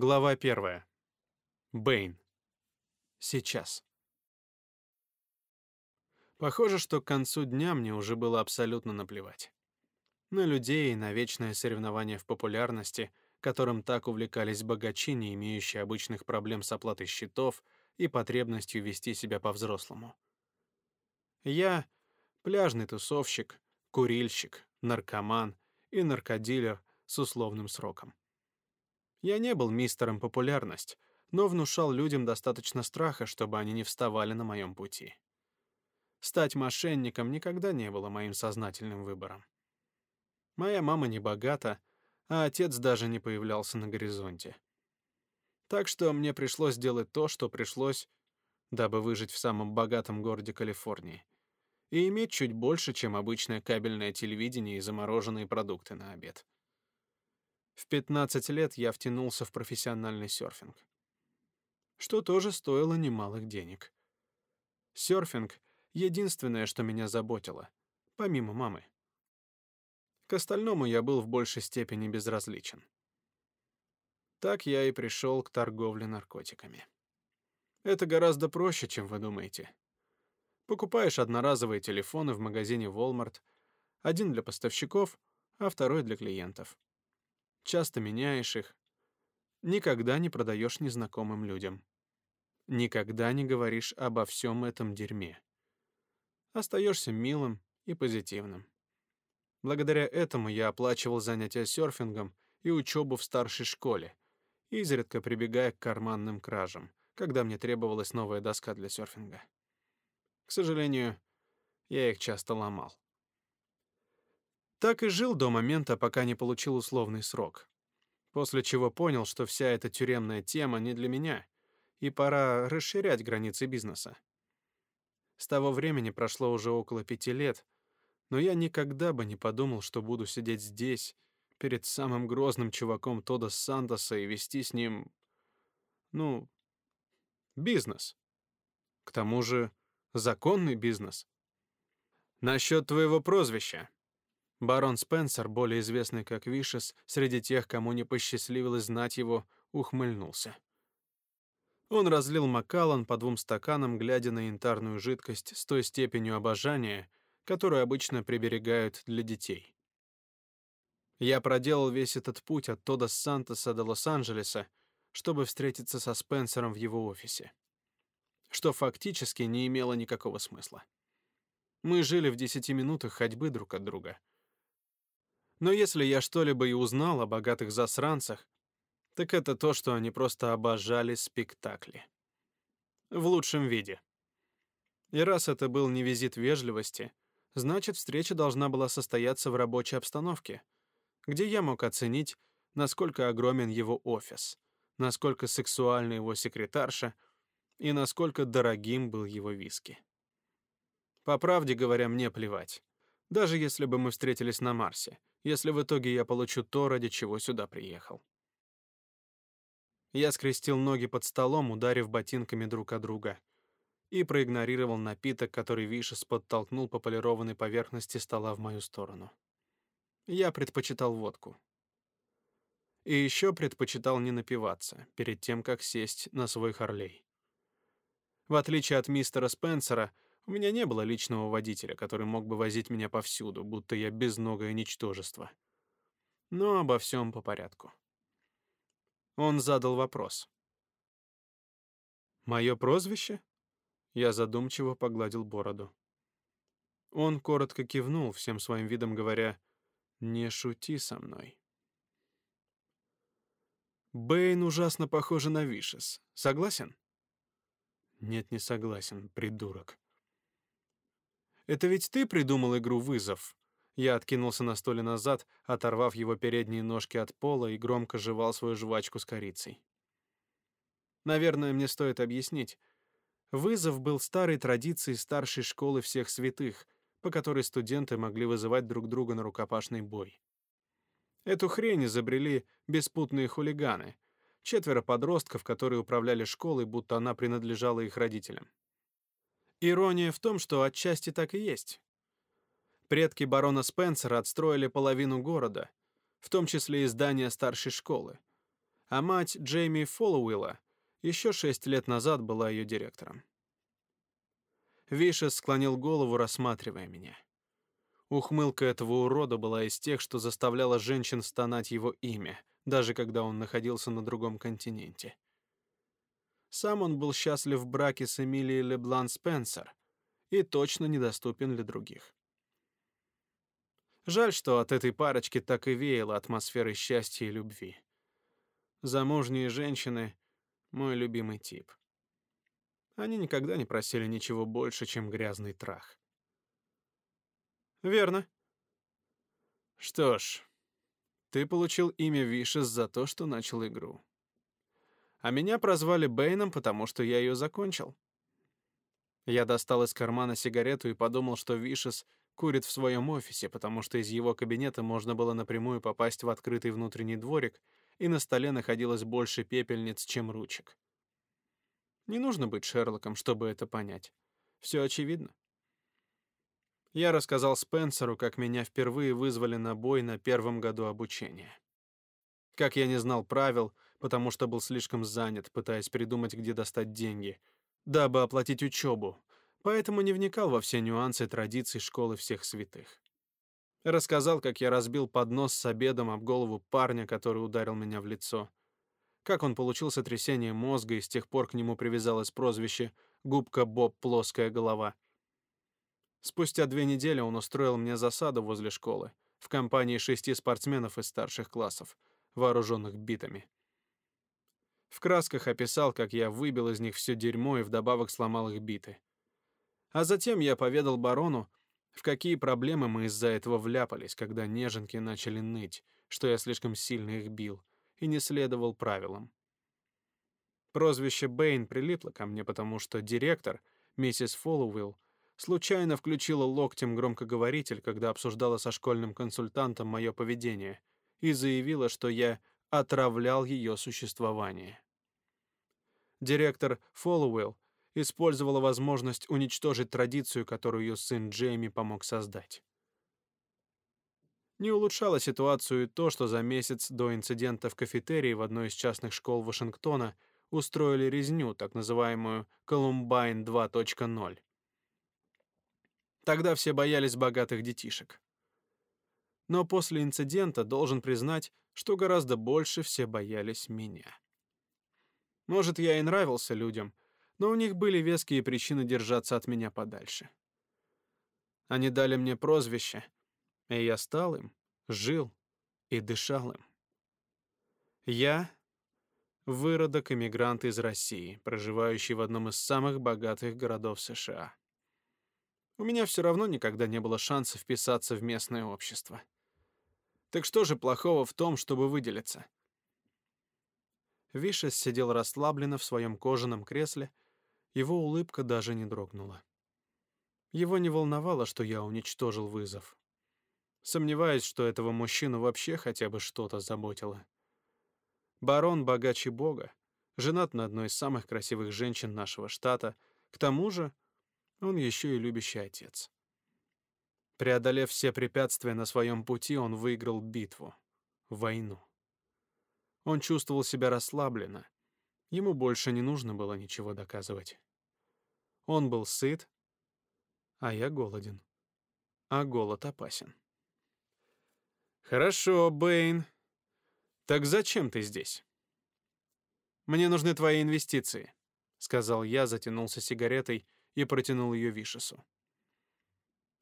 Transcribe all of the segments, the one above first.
Глава первая. Бэйн. Сейчас. Похоже, что к концу дня мне уже было абсолютно наплевать. На людей, на вечное соревнование в популярности, которым так увлекались богачи, не имеющие обычных проблем с оплатой счетов и потребностью вести себя по-взрослому. Я — пляжный тусовщик, курильщик, наркоман и наркодилер с условным сроком. Я не был мистером популярность, но внушал людям достаточно страха, чтобы они не вставали на моем пути. Стать мошенником никогда не было моим сознательным выбором. Моя мама не богата, а отец даже не появлялся на горизонте. Так что мне пришлось сделать то, что пришлось, дабы выжить в самом богатом городе Калифорнии и иметь чуть больше, чем обычное кабельное телевидение и замороженные продукты на обед. В 15 лет я втянулся в профессиональный серфинг, что тоже стоило немалых денег. Серфинг — единственное, что меня заботило, помимо мамы. К остальному я был в большей степени безразличен. Так я и пришел к торговле наркотиками. Это гораздо проще, чем вы думаете. Покупаешь одноразовые телефоны в магазине Walmart, один для поставщиков, а второй для клиентов часто меняешь их. Никогда не продаешь незнакомым людям. Никогда не говоришь обо всем этом дерьме. Остаешься милым и позитивным. Благодаря этому я оплачивал занятия серфингом и учебу в старшей школе, изредка прибегая к карманным кражам, когда мне требовалась новая доска для серфинга. К сожалению, я их часто ломал. Так и жил до момента, пока не получил условный срок. После чего понял, что вся эта тюремная тема не для меня, и пора расширять границы бизнеса. С того времени прошло уже около пяти лет, но я никогда бы не подумал, что буду сидеть здесь, перед самым грозным чуваком Тода Сантоса и вести с ним, ну, бизнес. К тому же законный бизнес. Насчет твоего прозвища. Барон Спенсер, более известный как Вишес, среди тех, кому не посчастливилось знать его, ухмыльнулся. Он разлил Макаллан по двум стаканам, глядя на янтарную жидкость с той степенью обожания, которую обычно приберегают для детей. Я проделал весь этот путь от Тода Сантоса до Лос-Анджелеса, чтобы встретиться со Спенсером в его офисе. Что фактически не имело никакого смысла. Мы жили в десяти минутах ходьбы друг от друга — но если я что-либо и узнал о богатых засранцах, так это то, что они просто обожали спектакли. В лучшем виде. И раз это был не визит вежливости, значит, встреча должна была состояться в рабочей обстановке, где я мог оценить, насколько огромен его офис, насколько сексуальна его секретарша и насколько дорогим был его виски. По правде говоря, мне плевать. Даже если бы мы встретились на Марсе, если в итоге я получу то, ради чего сюда приехал. Я скрестил ноги под столом, ударив ботинками друг о друга, и проигнорировал напиток, который Вишес подтолкнул по полированной поверхности стола в мою сторону. Я предпочитал водку. И еще предпочитал не напиваться перед тем, как сесть на свой Харлей. В отличие от мистера Спенсера, у меня не было личного водителя, который мог бы возить меня повсюду, будто я безногое ничтожество. Но обо всем по порядку. Он задал вопрос. «Мое прозвище?» Я задумчиво погладил бороду. Он коротко кивнул, всем своим видом говоря, «Не шути со мной». Бэйн ужасно похожа на Вишес. Согласен? Нет, не согласен, придурок. Это ведь ты придумал игру «Вызов»?» Я откинулся на стуле назад, оторвав его передние ножки от пола и громко жевал свою жвачку с корицей. Наверное, мне стоит объяснить. Вызов был старой традицией старшей школы всех святых, по которой студенты могли вызывать друг друга на рукопашный бой. Эту хрень изобрели беспутные хулиганы, четверо подростков, которые управляли школой, будто она принадлежала их родителям. Ирония в том, что отчасти так и есть. Предки барона Спенсера отстроили половину города, в том числе и здание старшей школы. а мать Джейми Фоллоуилла еще шесть лет назад была ее директором. Вишес склонил голову, рассматривая меня. Ухмылка этого урода была из тех, что заставляла женщин стонать его имя, даже когда он находился на другом континенте. Сам он был счастлив в браке с Эмилией Леблан Спенсер и точно недоступен для других. Жаль, что от этой парочки так и веяло атмосферой счастья и любви. Замужние женщины — мой любимый тип. Они никогда не просили ничего больше, чем грязный трах. Верно. Что ж, ты получил имя Вишес за то, что начал игру. А меня прозвали Бэйном, потому что я ее закончил. Я достал из кармана сигарету и подумал, что Вишес курит в своем офисе, потому что из его кабинета можно было напрямую попасть в открытый внутренний дворик, и на столе находилось больше пепельниц, чем ручек. Не нужно быть Шерлоком, чтобы это понять. Все очевидно. Я рассказал Спенсеру, как меня впервые вызвали на бой на первом году обучения. Как я не знал правил, потому что был слишком занят, пытаясь придумать, где достать деньги, дабы оплатить учебу, поэтому не вникал во все нюансы традиций школы всех святых. Рассказал, как я разбил поднос с обедом об голову парня, который ударил меня в лицо. Как он получил сотрясение мозга, и с тех пор к нему привязалось прозвище «Губка Боб Плоская голова». Спустя две недели он устроил мне засаду возле школы, в компании шести спортсменов из старших классов, вооруженных битами. В красках описал, как я выбил из них все дерьмо и вдобавок сломал их биты. А затем я поведал барону, в какие проблемы мы из-за этого вляпались, когда неженки начали ныть, что я слишком сильно их бил и не следовал правилам. Прозвище Бэйн прилипло ко мне, потому что директор, миссис Фоллоуилл, случайно включила локтем громкоговоритель, когда обсуждала со школьным консультантом мое поведение, и заявила, что я отравлял ее существование. Директор Фоллоуэлл использовала возможность уничтожить традицию, которую ее сын Джейми помог создать. Не улучшало ситуацию и то, что за месяц до инцидента в кафетерии в одной из частных школ Вашингтона устроили резню, так называемую «Колумбайн 2.0». Тогда все боялись богатых детишек. Но после инцидента должен признать, что гораздо больше все боялись меня. Может, я и нравился людям, но у них были веские причины держаться от меня подальше. Они дали мне прозвище, и я стал им, жил и дышал им. Я — выродок-иммигрант из России, проживающий в одном из самых богатых городов США. У меня все равно никогда не было шанса вписаться в местное общество. Так что же плохого в том, чтобы выделиться? Вишес сидел расслабленно в своем кожаном кресле, его улыбка даже не дрогнула. Его не волновало, что я уничтожил вызов. Сомневаюсь, что этого мужчину вообще хотя бы что-то заботило. Барон богаче бога, женат на одной из самых красивых женщин нашего штата, к тому же он еще и любящий отец. Преодолев все препятствия на своем пути, он выиграл битву, войну. Он чувствовал себя расслабленно. Ему больше не нужно было ничего доказывать. Он был сыт, а я голоден. А голод опасен. «Хорошо, Бэйн. Так зачем ты здесь?» «Мне нужны твои инвестиции», — сказал я, затянулся сигаретой и протянул ее Вишесу.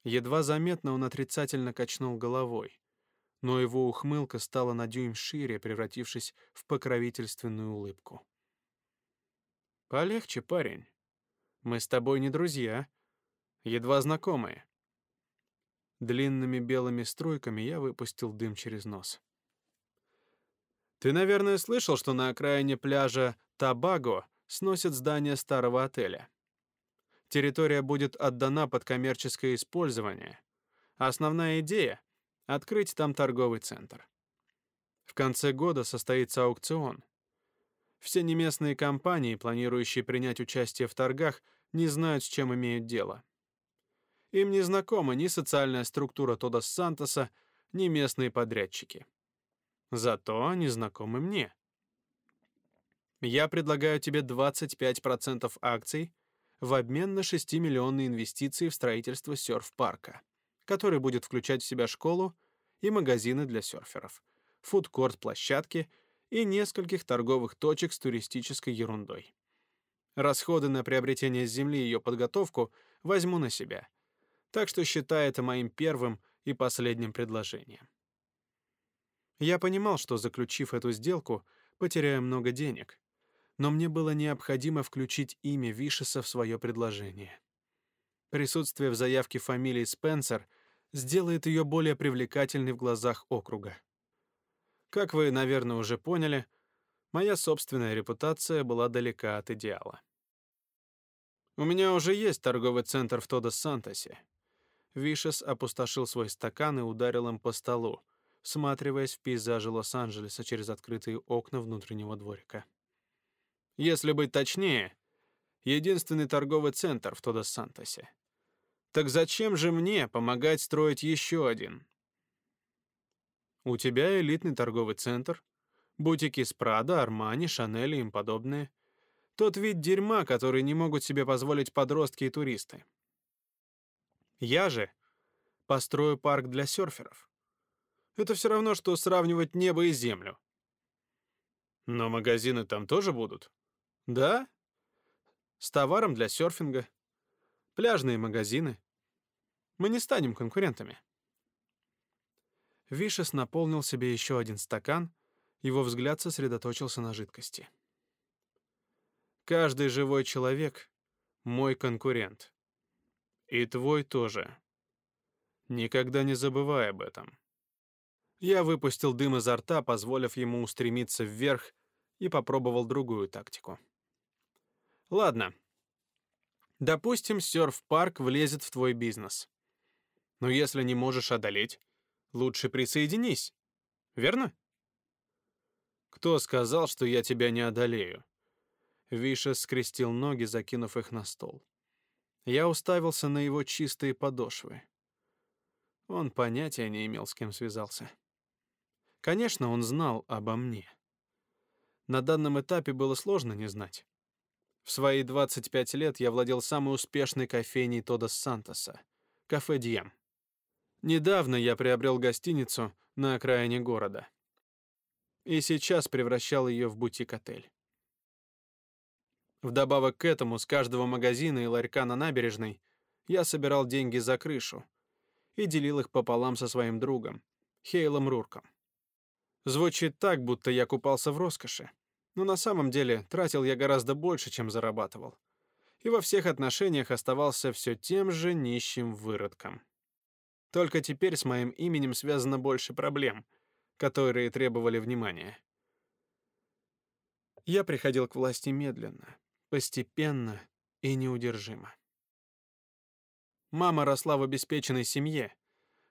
Едва заметно он отрицательно качнул головой, но его ухмылка стала на дюйм шире, превратившись в покровительственную улыбку. «Полегче, парень. Мы с тобой не друзья, едва знакомые». Длинными белыми струйками я выпустил дым через нос. «Ты, наверное, слышал, что на окраине пляжа Табаго сносят здание старого отеля?» Территория будет отдана под коммерческое использование. Основная идея — открыть там торговый центр. В конце года состоится аукцион. Все неместные компании, планирующие принять участие в торгах, не знают, с чем имеют дело. Им не знакома ни социальная структура Тодос Сантоса, ни местные подрядчики. Зато они знакомы мне. Я предлагаю тебе 25% акций в обмен на 6-миллионные инвестиции в строительство серф-парка, который будет включать в себя школу и магазины для серферов, фудкорт-площадки и нескольких торговых точек с туристической ерундой. Расходы на приобретение земли и ее подготовку возьму на себя. Так что считай это моим первым и последним предложением. Я понимал, что заключив эту сделку, потеряю много денег, но мне было необходимо включить имя Вишеса в свое предложение. Присутствие в заявке фамилии Спенсер сделает ее более привлекательной в глазах округа. Как вы, наверное, уже поняли, моя собственная репутация была далека от идеала. У меня уже есть торговый центр в Тодос-Сантосе. Вишес опустошил свой стакан и ударил им по столу, всматриваясь в пейзажи Лос-Анджелеса через открытые окна внутреннего дворика. Если быть точнее, единственный торговый центр в Тодос-Сантосе. Так зачем же мне помогать строить еще один? У тебя элитный торговый центр, бутики с Прада, Армани, Шанель и им подобное. Тот вид дерьма, который не могут себе позволить подростки и туристы. Я же построю парк для серферов. Это все равно, что сравнивать небо и землю. Но магазины там тоже будут? Да? С товаром для серфинга. Пляжные магазины. Мы не станем конкурентами. Вишес наполнил себе еще один стакан, его взгляд сосредоточился на жидкости. Каждый живой человек — мой конкурент. И твой тоже. Никогда не забывай об этом. Я выпустил дым изо рта, позволив ему устремиться вверх, и попробовал другую тактику. Ладно. Допустим, серф-парк влезет в твой бизнес. Но если не можешь одолеть, лучше присоединись. Верно? Кто сказал, что я тебя не одолею? Виша скрестил ноги, закинув их на стол. Я уставился на его чистые подошвы. Он понятия не имел, с кем связался. Конечно, он знал обо мне. На данном этапе было сложно не знать. В свои 25 лет я владел самой успешной кофейней Тодос Сантоса — кафе Дием. Недавно я приобрел гостиницу на окраине города. И сейчас превращал ее в бутик-отель. Вдобавок к этому, с каждого магазина и ларька на набережной я собирал деньги за крышу и делил их пополам со своим другом, Хейлом Рурком. Звучит так, будто я купался в роскоши но на самом деле тратил я гораздо больше, чем зарабатывал. И во всех отношениях оставался все тем же нищим выродком. Только теперь с моим именем связано больше проблем, которые требовали внимания. Я приходил к власти медленно, постепенно и неудержимо. Мама росла в обеспеченной семье,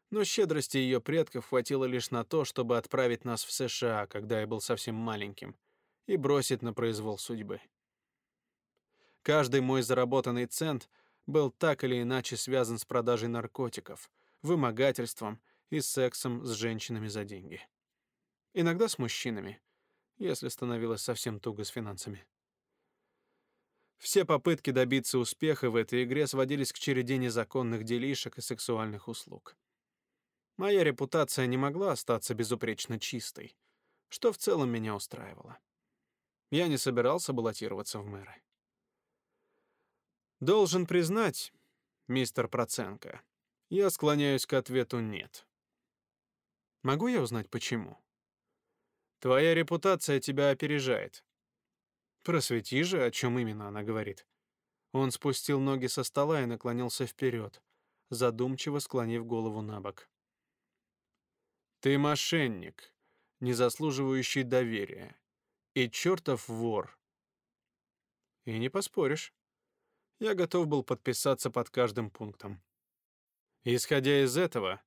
но щедрости ее предков хватило лишь на то, чтобы отправить нас в США, когда я был совсем маленьким, и бросить на произвол судьбы. Каждый мой заработанный цент был так или иначе связан с продажей наркотиков, вымогательством и сексом с женщинами за деньги. Иногда с мужчинами, если становилось совсем туго с финансами. Все попытки добиться успеха в этой игре сводились к череде незаконных делишек и сексуальных услуг. Моя репутация не могла остаться безупречно чистой, что в целом меня устраивало. Я не собирался баллотироваться в мэры. Должен признать, мистер Проценко, я склоняюсь к ответу «нет». Могу я узнать, почему? Твоя репутация тебя опережает. Просвети же, о чем именно она говорит. Он спустил ноги со стола и наклонился вперед, задумчиво склонив голову на бок. Ты мошенник, не заслуживающий доверия и чертов вор. И не поспоришь. Я готов был подписаться под каждым пунктом. Исходя из этого,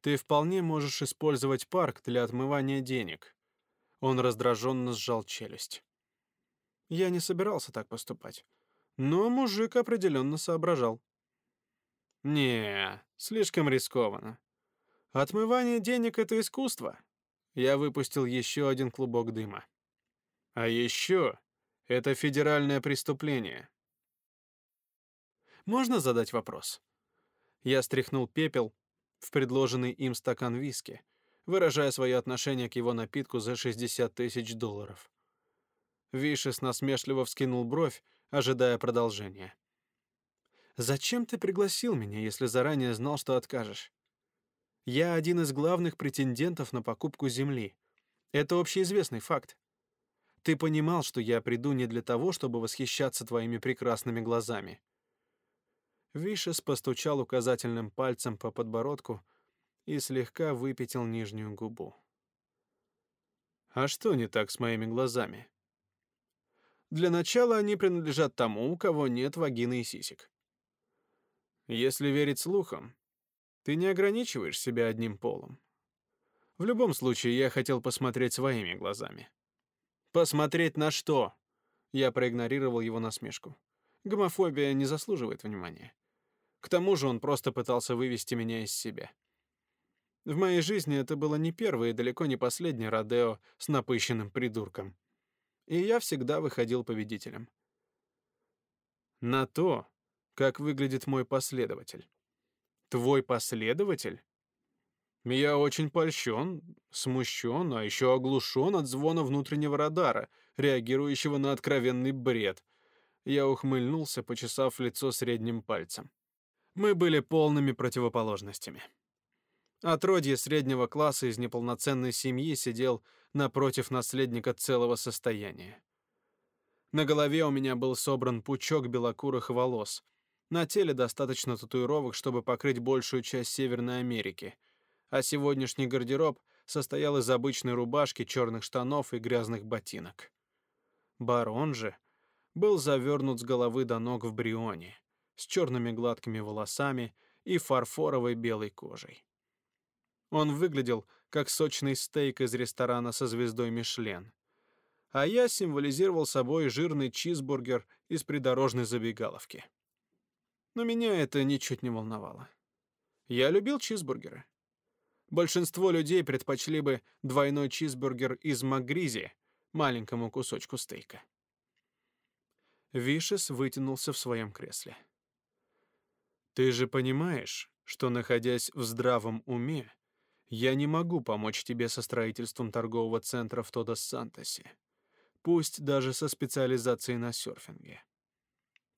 ты вполне можешь использовать парк для отмывания денег. Он раздраженно сжал челюсть. Я не собирался так поступать, но мужик определенно соображал. Не, слишком рискованно. Отмывание денег — это искусство. Я выпустил еще один клубок дыма. А еще Это федеральное преступление. Можно задать вопрос? Я стряхнул пепел в предложенный им стакан виски, выражая свое отношение к его напитку за 60 тысяч долларов. Вишес насмешливо вскинул бровь, ожидая продолжения. «Зачем ты пригласил меня, если заранее знал, что откажешь? Я один из главных претендентов на покупку земли. Это общеизвестный факт. Ты понимал, что я приду не для того, чтобы восхищаться твоими прекрасными глазами». Вишес постучал указательным пальцем по подбородку и слегка выпятил нижнюю губу. «А что не так с моими глазами?» Для начала они принадлежат тому, у кого нет вагины и сисек. Если верить слухам, ты не ограничиваешь себя одним полом. В любом случае, я хотел посмотреть своими глазами. Посмотреть на что? Я проигнорировал его насмешку. Гомофобия не заслуживает внимания. К тому же он просто пытался вывести меня из себя. В моей жизни это было не первое и далеко не последнее родео с напыщенным придурком и я всегда выходил победителем. На то, как выглядит мой последователь. Твой последователь? Я очень польщен, смущен, а еще оглушен от звона внутреннего радара, реагирующего на откровенный бред. Я ухмыльнулся, почесав лицо средним пальцем. Мы были полными противоположностями. Отродье среднего класса из неполноценной семьи сидел напротив наследника целого состояния. На голове у меня был собран пучок белокурых волос. На теле достаточно татуировок, чтобы покрыть большую часть Северной Америки. А сегодняшний гардероб состоял из обычной рубашки, черных штанов и грязных ботинок. Барон же был завернут с головы до ног в брионе, с черными гладкими волосами и фарфоровой белой кожей. Он выглядел как сочный стейк из ресторана со звездой Мишлен. А я символизировал собой жирный чизбургер из придорожной забегаловки. Но меня это ничуть не волновало. Я любил чизбургеры. Большинство людей предпочли бы двойной чизбургер из Макгризи маленькому кусочку стейка. Вишес вытянулся в своем кресле. «Ты же понимаешь, что, находясь в здравом уме, я не могу помочь тебе со строительством торгового центра в Тодос-Сантосе, пусть даже со специализацией на серфинге.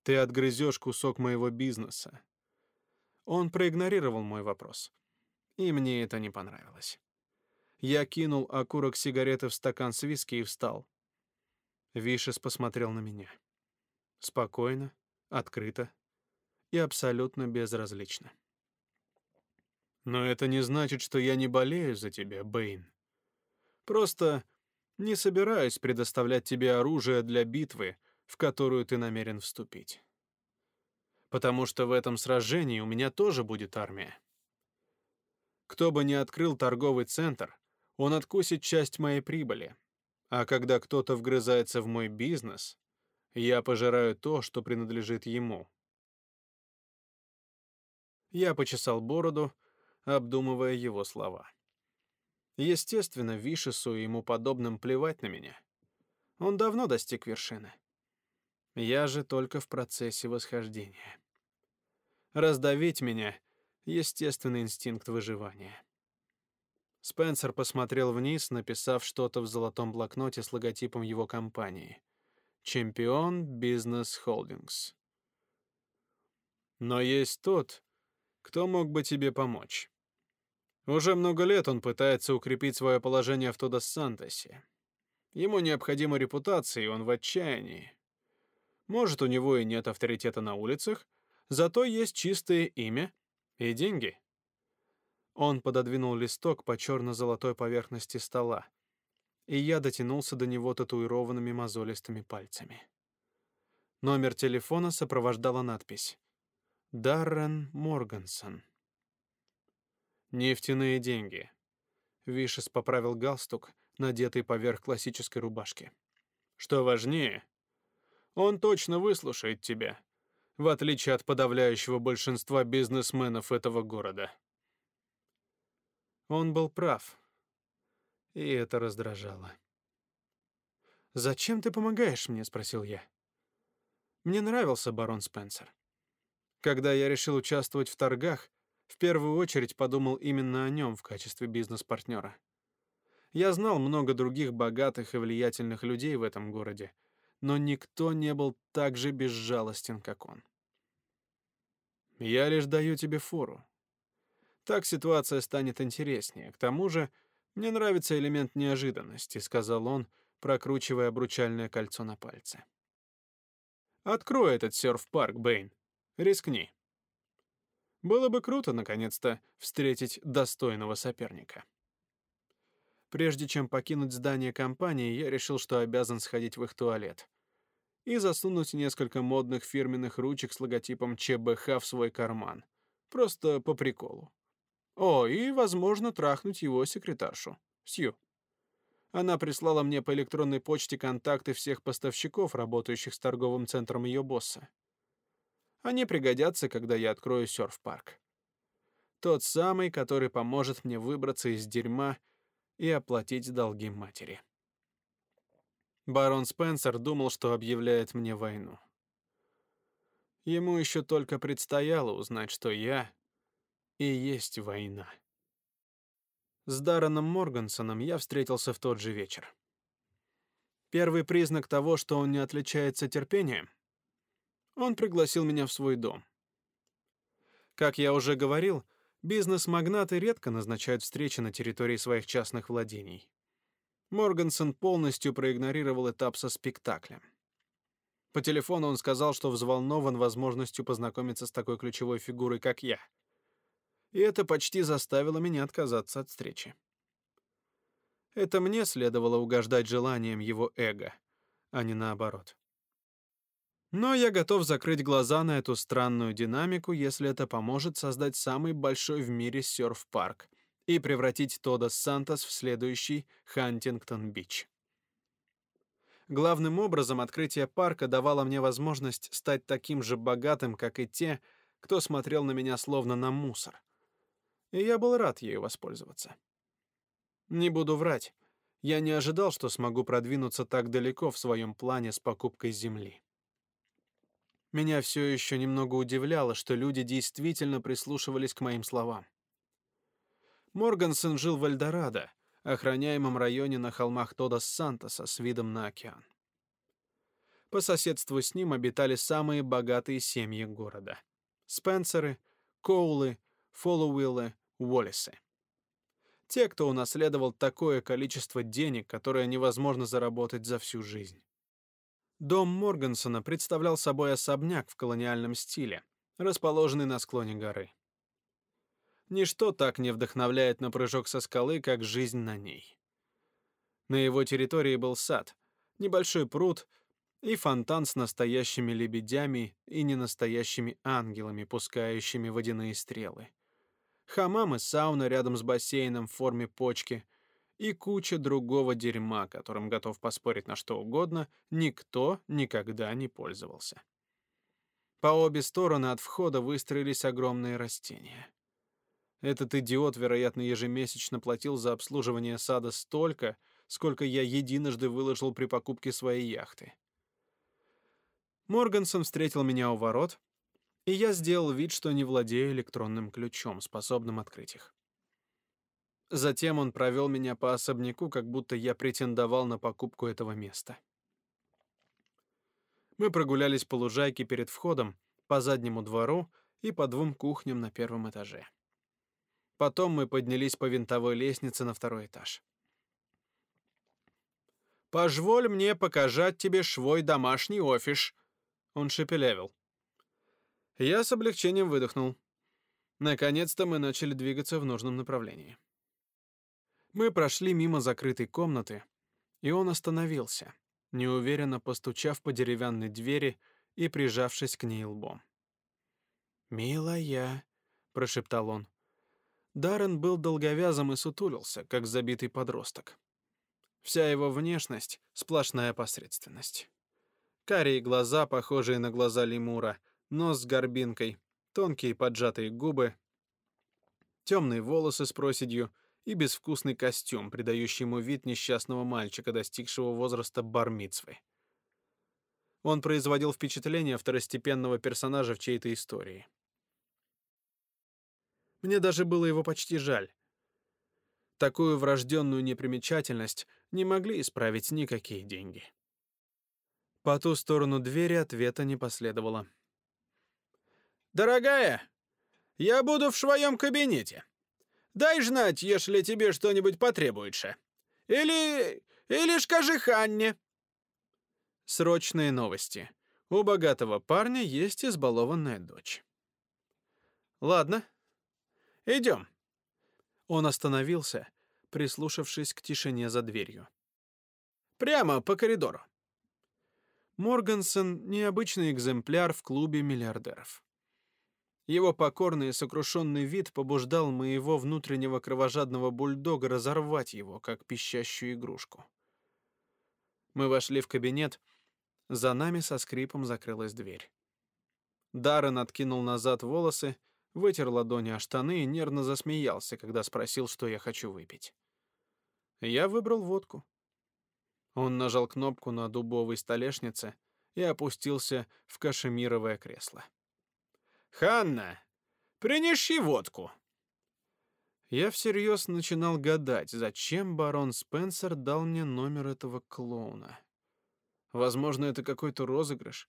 Ты отгрызешь кусок моего бизнеса. Он проигнорировал мой вопрос, и мне это не понравилось. Я кинул окурок сигареты в стакан с виски и встал. Вишес посмотрел на меня. Спокойно, открыто и абсолютно безразлично. Но это не значит, что я не болею за тебя, Бэйн. Просто не собираюсь предоставлять тебе оружие для битвы, в которую ты намерен вступить. Потому что в этом сражении у меня тоже будет армия. Кто бы ни открыл торговый центр, он откусит часть моей прибыли. А когда кто-то вгрызается в мой бизнес, я пожираю то, что принадлежит ему. Я почесал бороду, обдумывая его слова. Естественно, Вишесу и ему подобным плевать на меня. Он давно достиг вершины. Я же только в процессе восхождения. Раздавить меня — естественный инстинкт выживания. Спенсер посмотрел вниз, написав что-то в золотом блокноте с логотипом его компании. «Чемпион Бизнес Холдингс». «Но есть тот, кто мог бы тебе помочь. Уже много лет он пытается укрепить свое положение в Тодос-Сантосе. Ему необходима репутация, и он в отчаянии. Может, у него и нет авторитета на улицах, зато есть чистое имя и деньги. Он пододвинул листок по черно-золотой поверхности стола, и я дотянулся до него татуированными мозолистыми пальцами. Номер телефона сопровождала надпись «Даррен Моргансон». Нефтяные деньги. Вишес поправил галстук, надетый поверх классической рубашки. Что важнее, он точно выслушает тебя, в отличие от подавляющего большинства бизнесменов этого города. Он был прав, и это раздражало. «Зачем ты помогаешь мне?» — спросил я. Мне нравился барон Спенсер. Когда я решил участвовать в торгах, в первую очередь подумал именно о нем в качестве бизнес-партнера. Я знал много других богатых и влиятельных людей в этом городе, но никто не был так же безжалостен, как он. Я лишь даю тебе фору. Так ситуация станет интереснее. К тому же, мне нравится элемент неожиданности, сказал он, прокручивая обручальное кольцо на пальце. Открой этот серф-парк, Бэйн. Рискни. Было бы круто наконец-то встретить достойного соперника. Прежде чем покинуть здание компании, я решил, что обязан сходить в их туалет и засунуть несколько модных фирменных ручек с логотипом ЧБХ в свой карман. Просто по приколу. О, и, возможно, трахнуть его секретаршу, Сью. Она прислала мне по электронной почте контакты всех поставщиков, работающих с торговым центром ее босса. Они пригодятся, когда я открою серф-парк. Тот самый, который поможет мне выбраться из дерьма и оплатить долги матери. Барон Спенсер думал, что объявляет мне войну. Ему еще только предстояло узнать, что я и есть война. С Дарреном Моргансоном я встретился в тот же вечер. Первый признак того, что он не отличается терпением, он пригласил меня в свой дом. Как я уже говорил, Бизнес-магнаты редко назначают встречи на территории своих частных владений. Моргансон полностью проигнорировал этап со спектаклем. По телефону он сказал, что взволнован возможностью познакомиться с такой ключевой фигурой, как я. И это почти заставило меня отказаться от встречи. Это мне следовало угождать желаниям его эго, а не наоборот. Но я готов закрыть глаза на эту странную динамику, если это поможет создать самый большой в мире серф-парк и превратить Тодос Сантос в следующий Хантингтон-Бич. Главным образом открытие парка давало мне возможность стать таким же богатым, как и те, кто смотрел на меня словно на мусор. И я был рад ею воспользоваться. Не буду врать, я не ожидал, что смогу продвинуться так далеко в своем плане с покупкой земли. Меня все еще немного удивляло, что люди действительно прислушивались к моим словам. Моргансон жил в Эльдорадо, охраняемом районе на холмах Тодос-Сантоса с видом на океан. По соседству с ним обитали самые богатые семьи города. Спенсеры, Коулы, Фоллоуиллы, Уоллисы. Те, кто унаследовал такое количество денег, которое невозможно заработать за всю жизнь. Дом Моргансона представлял собой особняк в колониальном стиле, расположенный на склоне горы. Ничто так не вдохновляет на прыжок со скалы, как жизнь на ней. На его территории был сад, небольшой пруд и фонтан с настоящими лебедями и ненастоящими ангелами, пускающими водяные стрелы. Хамам и сауна рядом с бассейном в форме почки, и куча другого дерьма, которым готов поспорить на что угодно, никто никогда не пользовался. По обе стороны от входа выстроились огромные растения. Этот идиот, вероятно, ежемесячно платил за обслуживание сада столько, сколько я единожды выложил при покупке своей яхты. Моргансон встретил меня у ворот, и я сделал вид, что не владею электронным ключом, способным открыть их. Затем он провел меня по особняку, как будто я претендовал на покупку этого места. Мы прогулялись по лужайке перед входом, по заднему двору и по двум кухням на первом этаже. Потом мы поднялись по винтовой лестнице на второй этаж. «Позволь мне показать тебе свой домашний офис», — он шепелявил. Я с облегчением выдохнул. Наконец-то мы начали двигаться в нужном направлении. Мы прошли мимо закрытой комнаты, и он остановился, неуверенно постучав по деревянной двери и прижавшись к ней лбом. «Милая», — прошептал он. Даррен был долговязым и сутулился, как забитый подросток. Вся его внешность — сплошная посредственность. Карие глаза, похожие на глаза лемура, нос с горбинкой, тонкие поджатые губы, темные волосы с проседью — и безвкусный костюм, придающий ему вид несчастного мальчика, достигшего возраста бармицвы. Он производил впечатление второстепенного персонажа в чьей-то истории. Мне даже было его почти жаль. Такую врожденную непримечательность не могли исправить никакие деньги. По ту сторону двери ответа не последовало. «Дорогая, я буду в своем кабинете. Дай знать, если тебе что-нибудь потребуется. Или... или скажи Ханне». Срочные новости. У богатого парня есть избалованная дочь. Ладно, идем. Он остановился, прислушавшись к тишине за дверью. Прямо по коридору. Моргансон — необычный экземпляр в клубе миллиардеров. Его покорный и сокрушенный вид побуждал моего внутреннего кровожадного бульдога разорвать его, как пищащую игрушку. Мы вошли в кабинет, за нами со скрипом закрылась дверь. Даррен откинул назад волосы, вытер ладони о штаны и нервно засмеялся, когда спросил, что я хочу выпить. Я выбрал водку. Он нажал кнопку на дубовой столешнице и опустился в кашемировое кресло. «Ханна, принеси водку!» Я всерьез начинал гадать, зачем барон Спенсер дал мне номер этого клоуна. Возможно, это какой-то розыгрыш.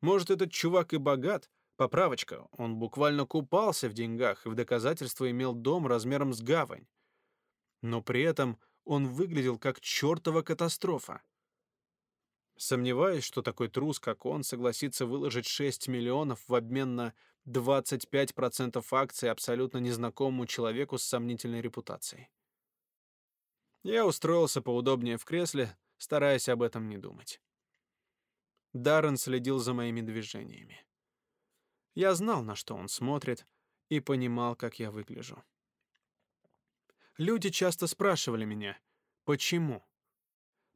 Может, этот чувак и богат. Поправочка, он буквально купался в деньгах и в доказательство имел дом размером с гавань. Но при этом он выглядел как чертова катастрофа. Сомневаюсь, что такой трус, как он, согласится выложить 6 миллионов в обмен на 25% акций абсолютно незнакомому человеку с сомнительной репутацией. Я устроился поудобнее в кресле, стараясь об этом не думать. Даррен следил за моими движениями. Я знал, на что он смотрит, и понимал, как я выгляжу. Люди часто спрашивали меня, почему?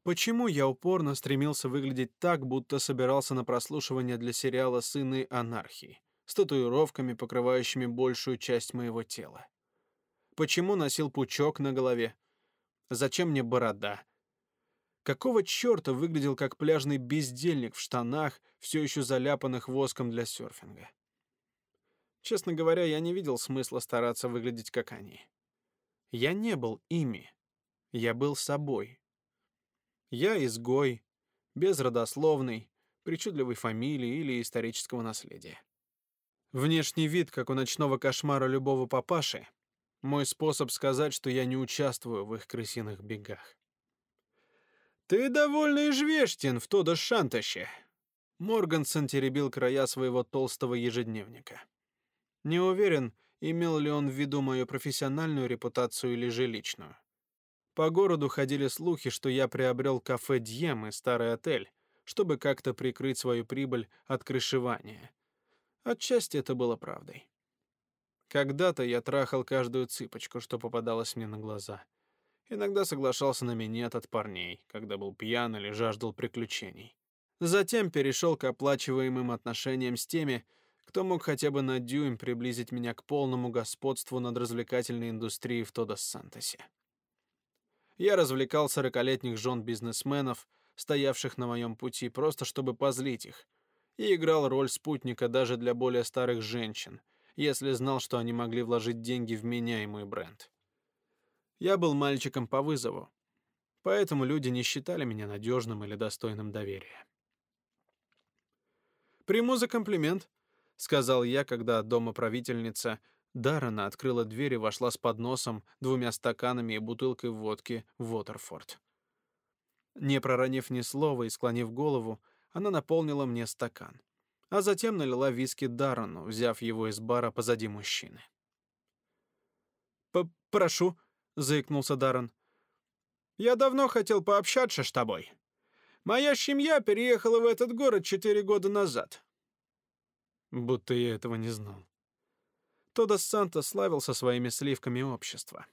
Почему я упорно стремился выглядеть так, будто собирался на прослушивание для сериала «Сыны анархии», с татуировками, покрывающими большую часть моего тела? Почему носил пучок на голове? Зачем мне борода? Какого черта выглядел как пляжный бездельник в штанах, все еще заляпанных воском для серфинга? Честно говоря, я не видел смысла стараться выглядеть как они. Я не был ими. Я был собой. Я изгой, безродословный, причудливой фамилии или исторического наследия. Внешний вид, как у ночного кошмара любого папаши, мой способ сказать, что я не участвую в их крысиных бегах. «Ты довольно ижвештен в Тодо Шантаще», Моргансон теребил края своего толстого ежедневника. Не уверен, имел ли он в виду мою профессиональную репутацию или же личную. По городу ходили слухи, что я приобрел кафе «Дьем» и старый отель, чтобы как-то прикрыть свою прибыль от крышевания. Отчасти это было правдой. Когда-то я трахал каждую цыпочку, что попадалось мне на глаза. Иногда соглашался на минет от парней, когда был пьян или жаждал приключений. Затем перешел к оплачиваемым отношениям с теми, кто мог хотя бы на дюйм приблизить меня к полному господству над развлекательной индустрией в Тодос-Сантосе. Я развлекал сорокалетних жен бизнесменов, стоявших на моем пути, просто чтобы позлить их, и играл роль спутника даже для более старых женщин, если знал, что они могли вложить деньги в меня и мой бренд. Я был мальчиком по вызову, поэтому люди не считали меня надежным или достойным доверия. «Приму за комплимент», сказал я, когда домоправительница Даррена открыла дверь и вошла с подносом, двумя стаканами и бутылкой водки в Уотерфорд. Не проронив ни слова и склонив голову, она наполнила мне стакан, а затем налила виски Даррену, взяв его из бара позади мужчины. «Прошу», — заикнулся Даррен. «Я давно хотел пообщаться с тобой. Моя семья переехала в этот город четыре года назад будто я этого не знал. Тодос Санто славился своими сливками общества.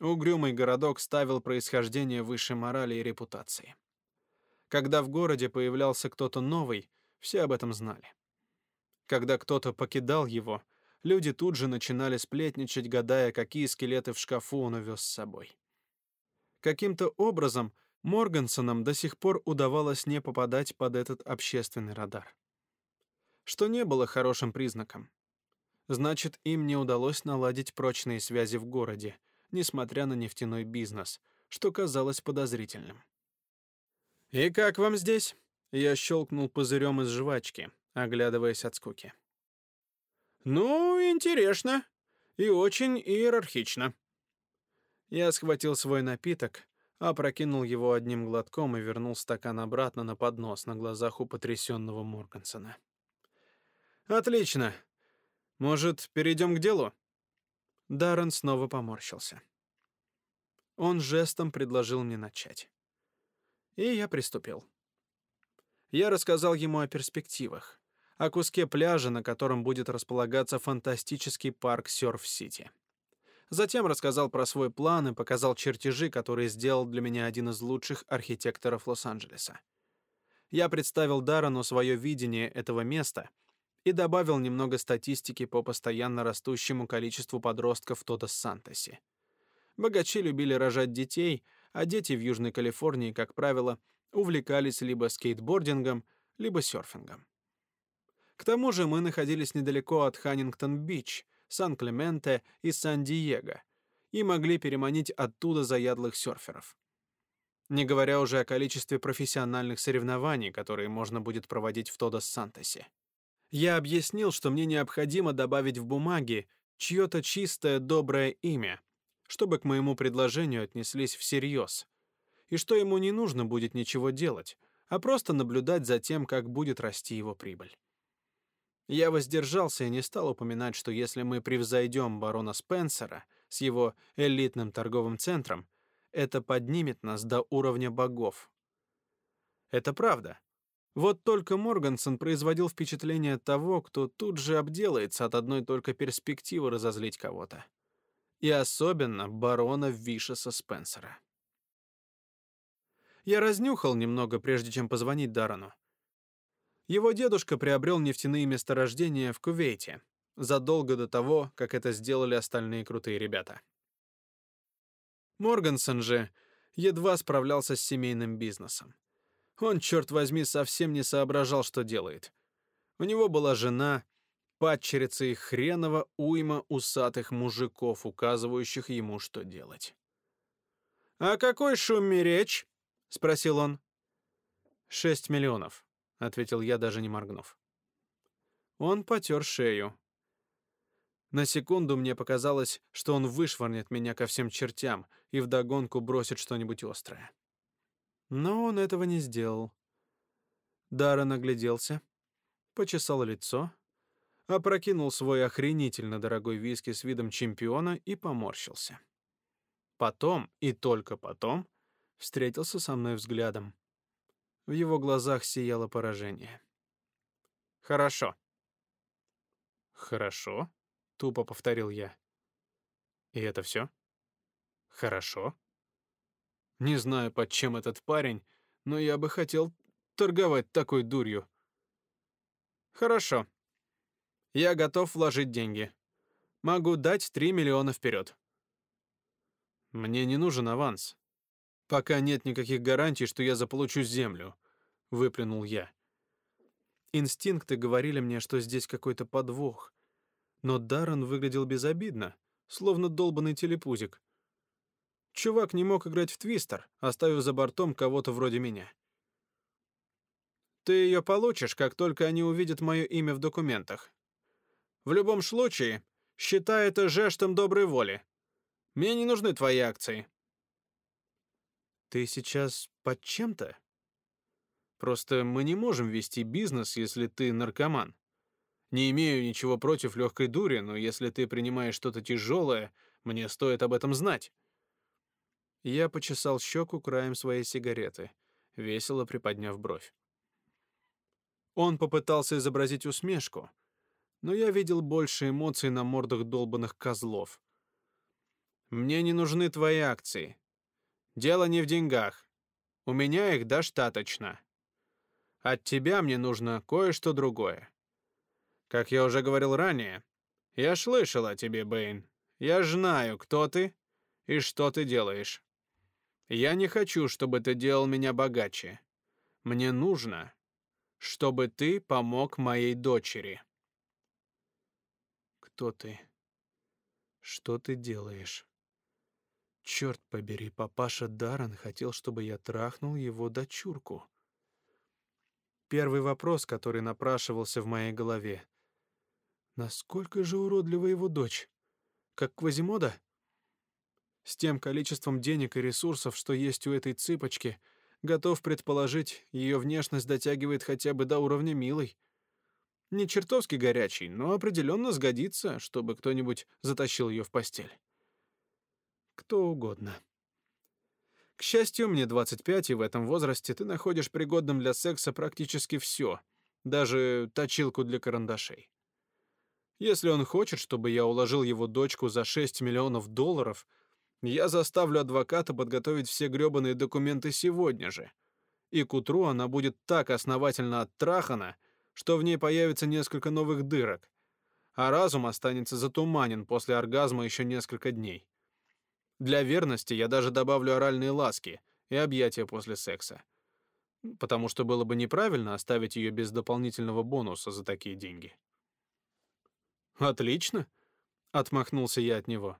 Угрюмый городок ставил происхождение выше морали и репутации. Когда в городе появлялся кто-то новый, все об этом знали. Когда кто-то покидал его, Люди тут же начинали сплетничать, гадая, какие скелеты в шкафу он увез с собой. Каким-то образом Моргансонам до сих пор удавалось не попадать под этот общественный радар. Что не было хорошим признаком. Значит, им не удалось наладить прочные связи в городе, несмотря на нефтяной бизнес, что казалось подозрительным. «И как вам здесь?» Я щелкнул пузырем из жвачки, оглядываясь от скуки. «Ну, интересно. И очень иерархично». Я схватил свой напиток, опрокинул его одним глотком и вернул стакан обратно на поднос на глазах у потрясенного Моргансона. «Отлично. Может, перейдем к делу?» Даррен снова поморщился. Он жестом предложил мне начать. И я приступил. Я рассказал ему о перспективах, о куске пляжа, на котором будет располагаться фантастический парк Сёрф-Сити. Затем рассказал про свой план и показал чертежи, которые сделал для меня один из лучших архитекторов Лос-Анджелеса. Я представил Дарану свое видение этого места и добавил немного статистики по постоянно растущему количеству подростков в Тодос-Сантосе. Богачи любили рожать детей, а дети в Южной Калифорнии, как правило, увлекались либо скейтбордингом, либо серфингом. К тому же мы находились недалеко от Ханнингтон-Бич, Сан-Клементе и Сан-Диего и могли переманить оттуда заядлых серферов. Не говоря уже о количестве профессиональных соревнований, которые можно будет проводить в Тодос-Сантосе. Я объяснил, что мне необходимо добавить в бумаги чье-то чистое доброе имя, чтобы к моему предложению отнеслись всерьез, и что ему не нужно будет ничего делать, а просто наблюдать за тем, как будет расти его прибыль. Я воздержался и не стал упоминать, что если мы превзойдем барона Спенсера с его элитным торговым центром, это поднимет нас до уровня богов. Это правда. Вот только Моргансон производил впечатление того, кто тут же обделается от одной только перспективы разозлить кого-то. И особенно барона Вишеса Спенсера. Я разнюхал немного, прежде чем позвонить Дарану. Его дедушка приобрел нефтяные месторождения в Кувейте задолго до того, как это сделали остальные крутые ребята. Моргансон же едва справлялся с семейным бизнесом. Он, черт возьми, совсем не соображал, что делает. У него была жена, падчерица и хренова уйма усатых мужиков, указывающих ему, что делать. «О какой шуме речь?» — спросил он. «Шесть миллионов», ответил я, даже не моргнув. Он потер шею. На секунду мне показалось, что он вышвырнет меня ко всем чертям и вдогонку бросит что-нибудь острое. Но он этого не сделал. Дара нагляделся, почесал лицо, опрокинул свой охренительно дорогой виски с видом чемпиона и поморщился. Потом, и только потом, встретился со мной взглядом. В его глазах сияло поражение. «Хорошо». «Хорошо?» — тупо повторил я. «И это все? Хорошо?» Не знаю, под чем этот парень, но я бы хотел торговать такой дурью. Хорошо. Я готов вложить деньги. Могу дать 3 миллиона вперед. Мне не нужен аванс. Пока нет никаких гарантий, что я заполучу землю, выплюнул я. Инстинкты говорили мне, что здесь какой-то подвох. Но Даррен выглядел безобидно, словно долбанный телепузик. Чувак не мог играть в твистер, оставив за бортом кого-то вроде меня. Ты ее получишь, как только они увидят мое имя в документах. В любом случае, считай это жестом доброй воли. Мне не нужны твои акции. Ты сейчас под чем-то? Просто мы не можем вести бизнес, если ты наркоман. Не имею ничего против легкой дури, но если ты принимаешь что-то тяжелое, мне стоит об этом знать. Я почесал щеку краем своей сигареты, весело приподняв бровь. Он попытался изобразить усмешку, но я видел больше эмоций на мордах долбанных козлов. Мне не нужны твои акции. Дело не в деньгах. У меня их достаточно. От тебя мне нужно кое-что другое. Как я уже говорил ранее, Я слышал о тебе, Бэйн. Я знаю, кто ты и что ты делаешь. Я не хочу, чтобы ты делал меня богаче. Мне нужно, чтобы ты помог моей дочери. Кто ты? Что ты делаешь? Черт побери, папаша Даррен хотел, чтобы я трахнул его дочурку. Первый вопрос, который напрашивался в моей голове. Насколько же уродлива его дочь? Как Квазимода? С тем количеством денег и ресурсов, что есть у этой цыпочки, готов предположить, ее внешность дотягивает хотя бы до уровня милой. Не чертовски горячий, но определенно сгодится, чтобы кто-нибудь затащил ее в постель кто угодно. К счастью, мне 25, и в этом возрасте ты находишь пригодным для секса практически все, даже точилку для карандашей. Если он хочет, чтобы я уложил его дочку за 6 миллионов долларов, я заставлю адвоката подготовить все грёбаные документы сегодня же. И к утру она будет так основательно оттрахана, что в ней появится несколько новых дырок, а разум останется затуманен после оргазма еще несколько дней. Для верности я даже добавлю оральные ласки и объятия после секса. Потому что было бы неправильно оставить ее без дополнительного бонуса за такие деньги. Отлично, отмахнулся я от него.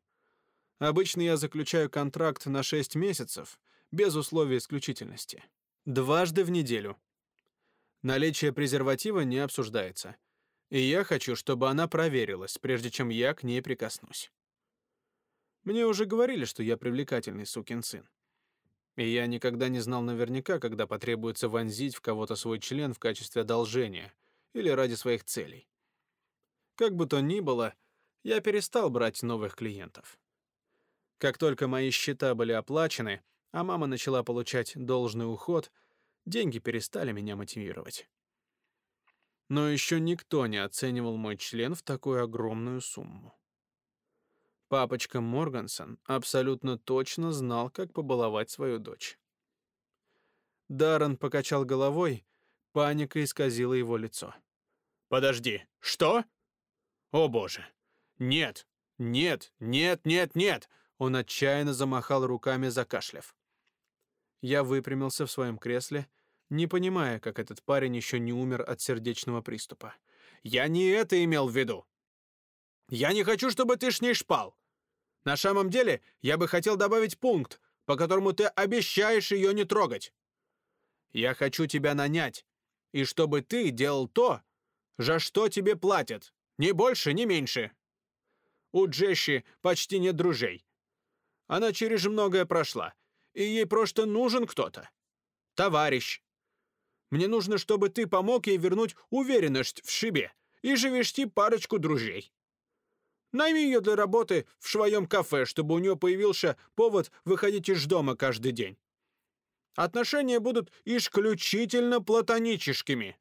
Обычно я заключаю контракт на 6 месяцев без условий исключительности. Дважды в неделю. Наличие презерватива не обсуждается. И я хочу, чтобы она проверилась, прежде чем я к ней прикоснусь. Мне уже говорили, что я привлекательный сукин сын. И я никогда не знал наверняка, когда потребуется вонзить в кого-то свой член в качестве одолжения или ради своих целей. Как бы то ни было, я перестал брать новых клиентов. Как только мои счета были оплачены, а мама начала получать должный уход, деньги перестали меня мотивировать. Но еще никто не оценивал мой член в такую огромную сумму. Папочка Моргансон абсолютно точно знал, как побаловать свою дочь. Даррен покачал головой, паника исказила его лицо. «Подожди, что? О боже! Нет, нет, нет, нет, нет!» Он отчаянно замахал руками, закашляв. Я выпрямился в своем кресле, не понимая, как этот парень еще не умер от сердечного приступа. «Я не это имел в виду! Я не хочу, чтобы ты с ней шпал! На самом деле, я бы хотел добавить пункт, по которому ты обещаешь ее не трогать. Я хочу тебя нанять, и чтобы ты делал то, за что тебе платят, ни больше, ни меньше. У Джеши почти нет друзей. Она через многое прошла, и ей просто нужен кто-то. Товарищ. Мне нужно, чтобы ты помог ей вернуть уверенность в себе и живешти парочку друзей. Найми ее для работы в своем кафе, чтобы у нее появился повод выходить из дома каждый день. Отношения будут исключительно платоническими.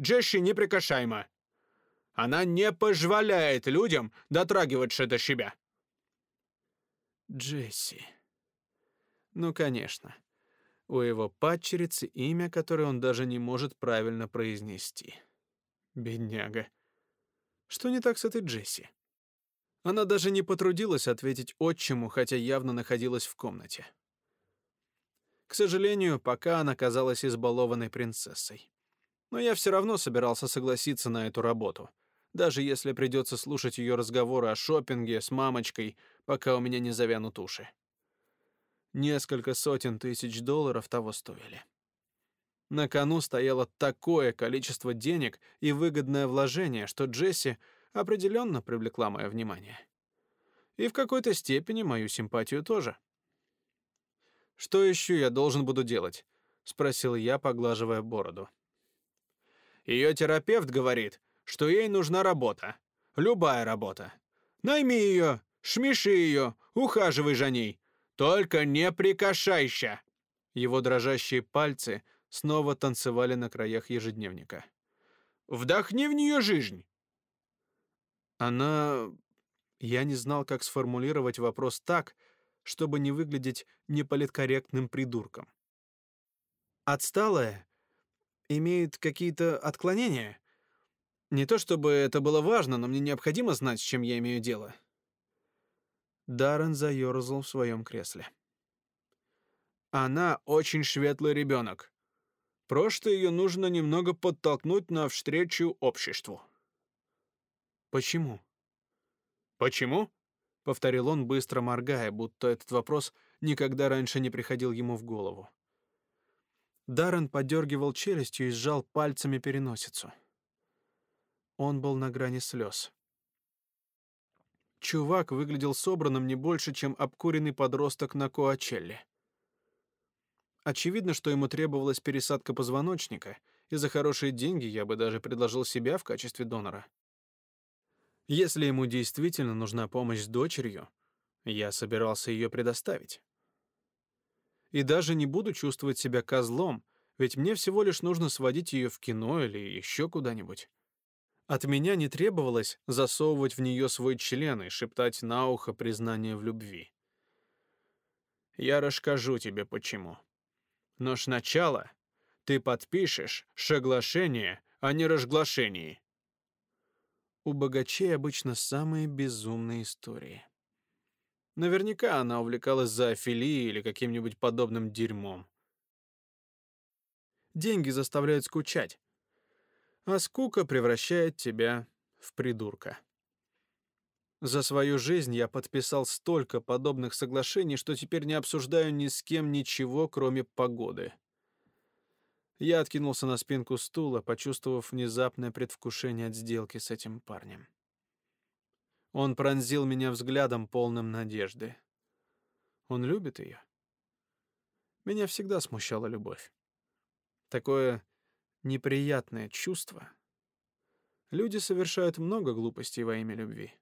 Джесси неприкасаема. Она не позволяет людям дотрагиваться до себя. Джесси. Ну, конечно. У его падчерицы имя, которое он даже не может правильно произнести. Бедняга. Что не так с этой Джесси? Она даже не потрудилась ответить отчиму, хотя явно находилась в комнате. К сожалению, пока она казалась избалованной принцессой. Но я все равно собирался согласиться на эту работу, даже если придется слушать ее разговоры о шопинге с мамочкой, пока у меня не завянут уши. Несколько сотен тысяч долларов того стоили. На кону стояло такое количество денег и выгодное вложение, что Джесси определенно привлекла мое внимание. И в какой-то степени мою симпатию тоже. «Что еще я должен буду делать?» — спросил я, поглаживая бороду. Ее терапевт говорит, что ей нужна работа. Любая работа. Найми ее, шмиши ее, ухаживай за ней. Только не прикасайся!» Его дрожащие пальцы снова танцевали на краях ежедневника. «Вдохни в нее жизнь. Она... Я не знал, как сформулировать вопрос так, чтобы не выглядеть неполиткорректным придурком. Отсталая? Имеет какие-то отклонения? Не то чтобы это было важно, но мне необходимо знать, с чем я имею дело. Даррен заерзал в своем кресле. Она очень светлый ребенок. Просто ее нужно немного подтолкнуть на встречу обществу. Почему? Почему? повторил он, быстро моргая, будто этот вопрос никогда раньше не приходил ему в голову. Даррен подергивал челюстью и сжал пальцами переносицу. Он был на грани слез. Чувак выглядел собранным не больше, чем обкуренный подросток на Коачелле. Очевидно, что ему требовалась пересадка позвоночника, и за хорошие деньги я бы даже предложил себя в качестве донора. Если ему действительно нужна помощь с дочерью, я собирался ее предоставить. И даже не буду чувствовать себя козлом, ведь мне всего лишь нужно сводить ее в кино или еще куда-нибудь. От меня не требовалось засовывать в нее свой член и шептать на ухо признание в любви. Я расскажу тебе почему. Но сначала ты подпишешь соглашение о неразглашении. У богачей обычно самые безумные истории. Наверняка она увлекалась зоофилией или каким-нибудь подобным дерьмом. Деньги заставляют скучать, а скука превращает тебя в придурка. За свою жизнь я подписал столько подобных соглашений, что теперь не обсуждаю ни с кем ничего, кроме погоды. Я откинулся на спинку стула, почувствовав внезапное предвкушение от сделки с этим парнем. Он пронзил меня взглядом, полным надежды. Он любит ее. Меня всегда смущала любовь. Такое неприятное чувство. Люди совершают много глупостей во имя любви.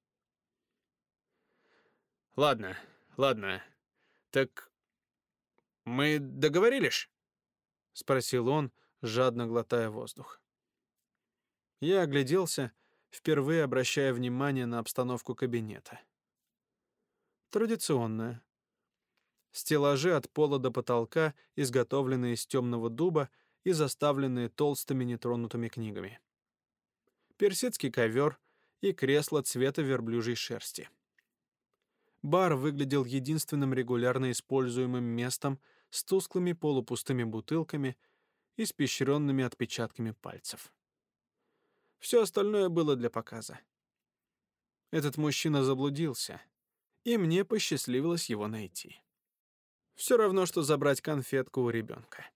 Ладно, ладно. Так мы договорились? спросил он, жадно глотая воздух. Я огляделся, впервые обращая внимание на обстановку кабинета. Традиционная. Стеллажи от пола до потолка, изготовленные из темного дуба и заставленные толстыми нетронутыми книгами. Персидский ковер и кресло цвета верблюжьей шерсти. Бар выглядел единственным регулярно используемым местом с тусклыми полупустыми бутылками и испещренными отпечатками пальцев. Все остальное было для показа. Этот мужчина заблудился, и мне посчастливилось его найти. Все равно, что забрать конфетку у ребенка.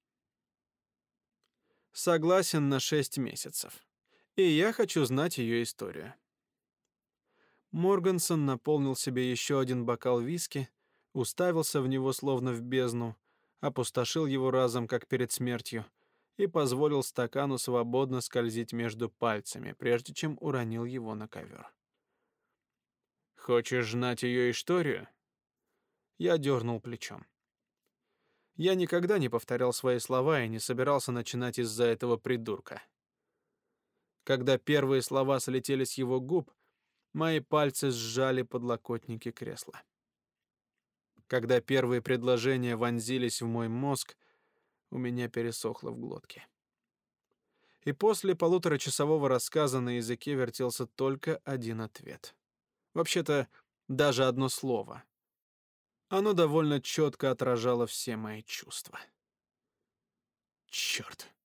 Согласен на шесть месяцев, и я хочу знать ее историю. Моргансон наполнил себе еще один бокал виски, уставился в него словно в бездну, опустошил его разом, как перед смертью, и позволил стакану свободно скользить между пальцами, прежде чем уронил его на ковер. «Хочешь знать ее историю?» Я дернул плечом. Я никогда не повторял свои слова и не собирался начинать из-за этого придурка. Когда первые слова слетели с его губ, Мои пальцы сжали подлокотники кресла. Когда первые предложения вонзились в мой мозг, у меня пересохло в глотке. И после полуторачасового рассказа на языке вертелся только один ответ. Вообще-то, даже одно слово. Оно довольно четко отражало все мои чувства. Черт.